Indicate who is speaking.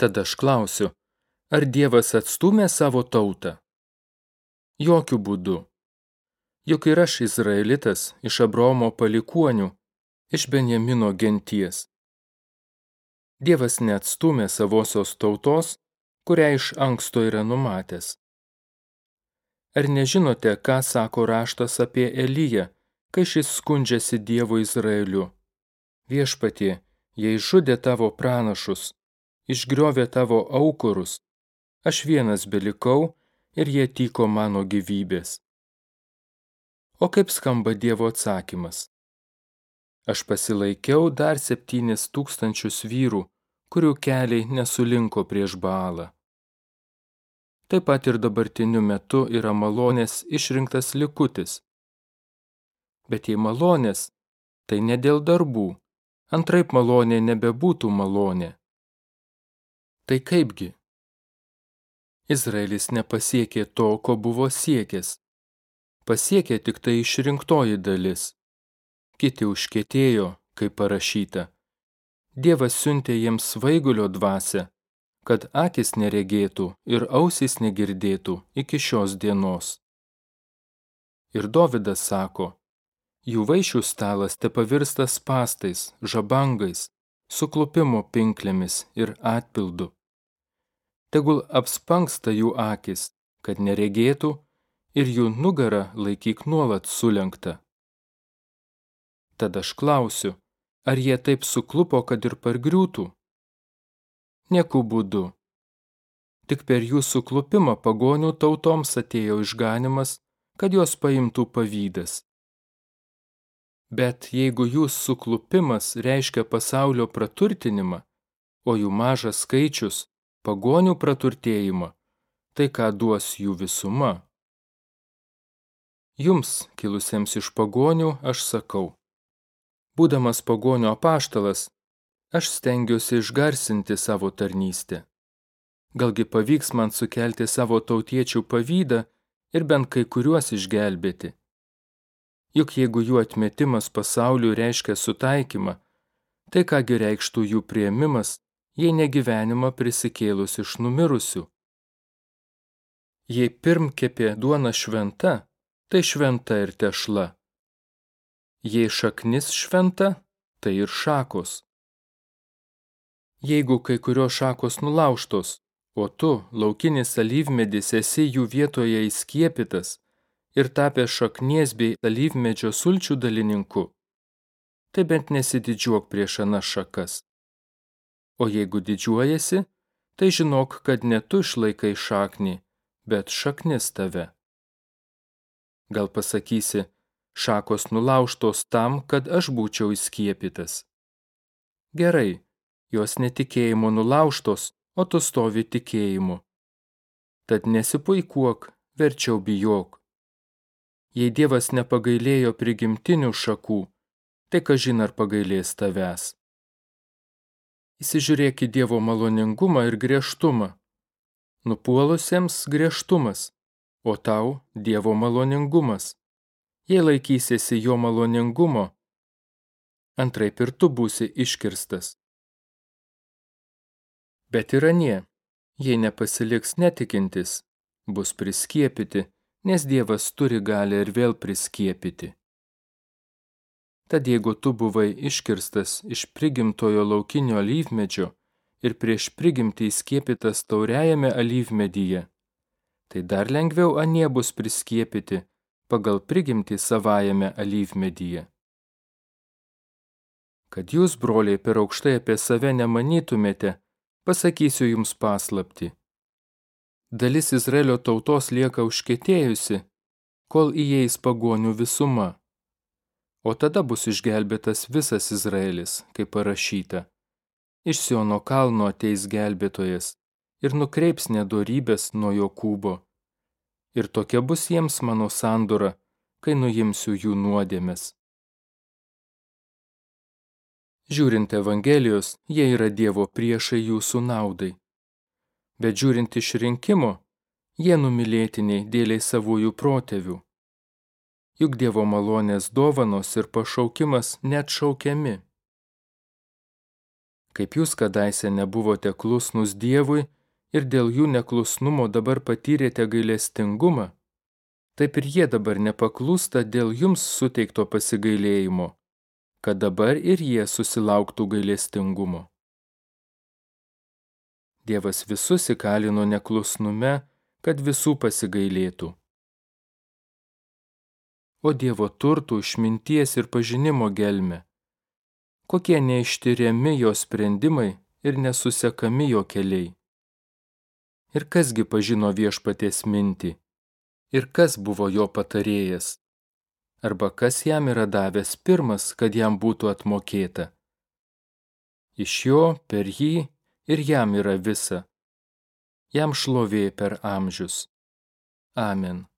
Speaker 1: Tada aš klausiu, ar Dievas atstumė savo tautą? Jokių būdų. Juk ir aš izraelitas iš Abromo palikuonių, iš Benjamino genties. Dievas neatstumė savosios tautos, kurią iš anksto yra numatęs. Ar nežinote, ką sako raštas apie Eliją, kai šis skundžiasi Dievo Izraeliu? Viešpatie, jei žudė tavo pranašus, išgriovė tavo aukurus, aš vienas belikau ir jie tyko mano gyvybės. O kaip skamba Dievo atsakymas? Aš pasilaikiau dar septynis tūkstančius vyrų, kurių keliai nesulinko prieš balą. Taip pat ir dabartiniu metu yra malonės išrinktas likutis. Bet jei malonės, tai ne dėl darbų, antraip malonė nebebūtų malonė. Tai kaipgi? Izraelis nepasiekė to, ko buvo siekęs. Pasiekė tik tai išrinktoji dalis. Kiti užkėtėjo, kaip parašyta. Dievas siuntė jiems svaigulio dvasę, kad akis neregėtų ir ausys negirdėtų iki šios dienos. Ir Dovydas sako, jų vaišių stalas te pavirsta pastais, žabangais, suklupimo pinklėmis ir atpildu. Tegul apspangsta jų akis, kad neregėtų ir jų nugarą laikyk nuolat sulenkta. Tada aš klausiu, ar jie taip suklupo, kad ir pargriūtų? Nieku būdu. Tik per jų suklupimą pagonių tautoms atėjo išganimas, kad jos paimtų pavydas. Bet jeigu jų suklupimas reiškia pasaulio praturtinimą, o jų mažas skaičius – pagonių praturtėjimą, tai ką duos jų visuma? Jums, kilusiems iš pagonių, aš sakau. Būdamas pagonio apaštalas, aš stengiuosi išgarsinti savo tarnystę. Galgi pavyks man sukelti savo tautiečių pavydą ir bent kai kuriuos išgelbėti. Juk jeigu jų atmetimas pasauliu reiškia sutaikymą, tai kągi reikštų jų prieimimas, jei negyvenimą prisikėlus iš numirusių. Jei pirm kepė duona šventa, tai šventa ir tešla. Jei šaknis šventa, tai ir šakos. Jeigu kai kurios šakos nulauštos, o tu, laukinis alyvmedis, esi jų vietoje įskiepytas ir tapęs šaknies bei alyvmedžio sulčių dalininku, tai bent nesididžiuok prieš anas šakas. O jeigu didžiuojasi, tai žinok, kad ne tu išlaikai šaknį, bet šaknis tave. Gal pasakysi, šakos nulauštos tam, kad aš būčiau įskiepytas. Gerai, jos netikėjimo nulauštos, o tu stovi tikėjimu. Tad nesipuikuok, verčiau bijok. Jei Dievas nepagailėjo prigimtinių šakų, tai kažin ar pagailės tavęs. Įsižiūrėk į Dievo maloningumą ir griežtumą. Nupuolusiems griežtumas, o tau Dievo maloningumas. Jei laikysiesi jo maloningumo, antraip ir tu būsi iškirstas. Bet ir anie, jei nepasiliks netikintis, bus priskiepyti, nes Dievas turi gali ir vėl priskiepyti. Tad jeigu tu buvai iškirstas iš prigimtojo laukinio alyvmedžio ir prieš prigimtį įskiepytas tauriajame alyvmedyje, tai dar lengviau anie bus priskiepyti pagal prigimtį savajame alyvmedyje. Kad jūs, broliai, per aukštai apie save nemanytumėte, pasakysiu jums paslapti. Dalis Izraelio tautos lieka užkėtėjusi, kol įeis pagonių visuma. O tada bus išgelbėtas visas Izraelis, kaip parašyta. Iš Siono kalno ateis gelbėtojas ir nukreips nedorybės nuo Jokūbo. Ir tokia bus jiems mano sandora, kai nuimsiu jų nuodėmes. Žiūrint Evangelijos, jie yra Dievo priešai jūsų naudai. Bet žiūrint iš rinkimo, jie numylėtiniai dėliai savųjų protėvių. Juk Dievo malonės dovanos ir pašaukimas net šaukiami. Kaip jūs kadaise nebuvote klusnus Dievui ir dėl jų neklusnumo dabar patyrėte gailestingumą, taip ir jie dabar nepaklūsta dėl jums suteikto pasigailėjimo, kad dabar ir jie susilauktų gailestingumo. Dievas visus įkalino neklusnume, kad visų pasigailėtų. O Dievo turtų išminties ir pažinimo gelme. Kokie neištyriami jo sprendimai ir nesusekami jo keliai. Ir kasgi pažino viešpaties mintį, ir kas buvo jo patarėjas, arba kas jam yra davęs pirmas, kad jam būtų atmokėta. Iš jo, per jį ir jam yra visa. Jam šlovė per amžius. Amen.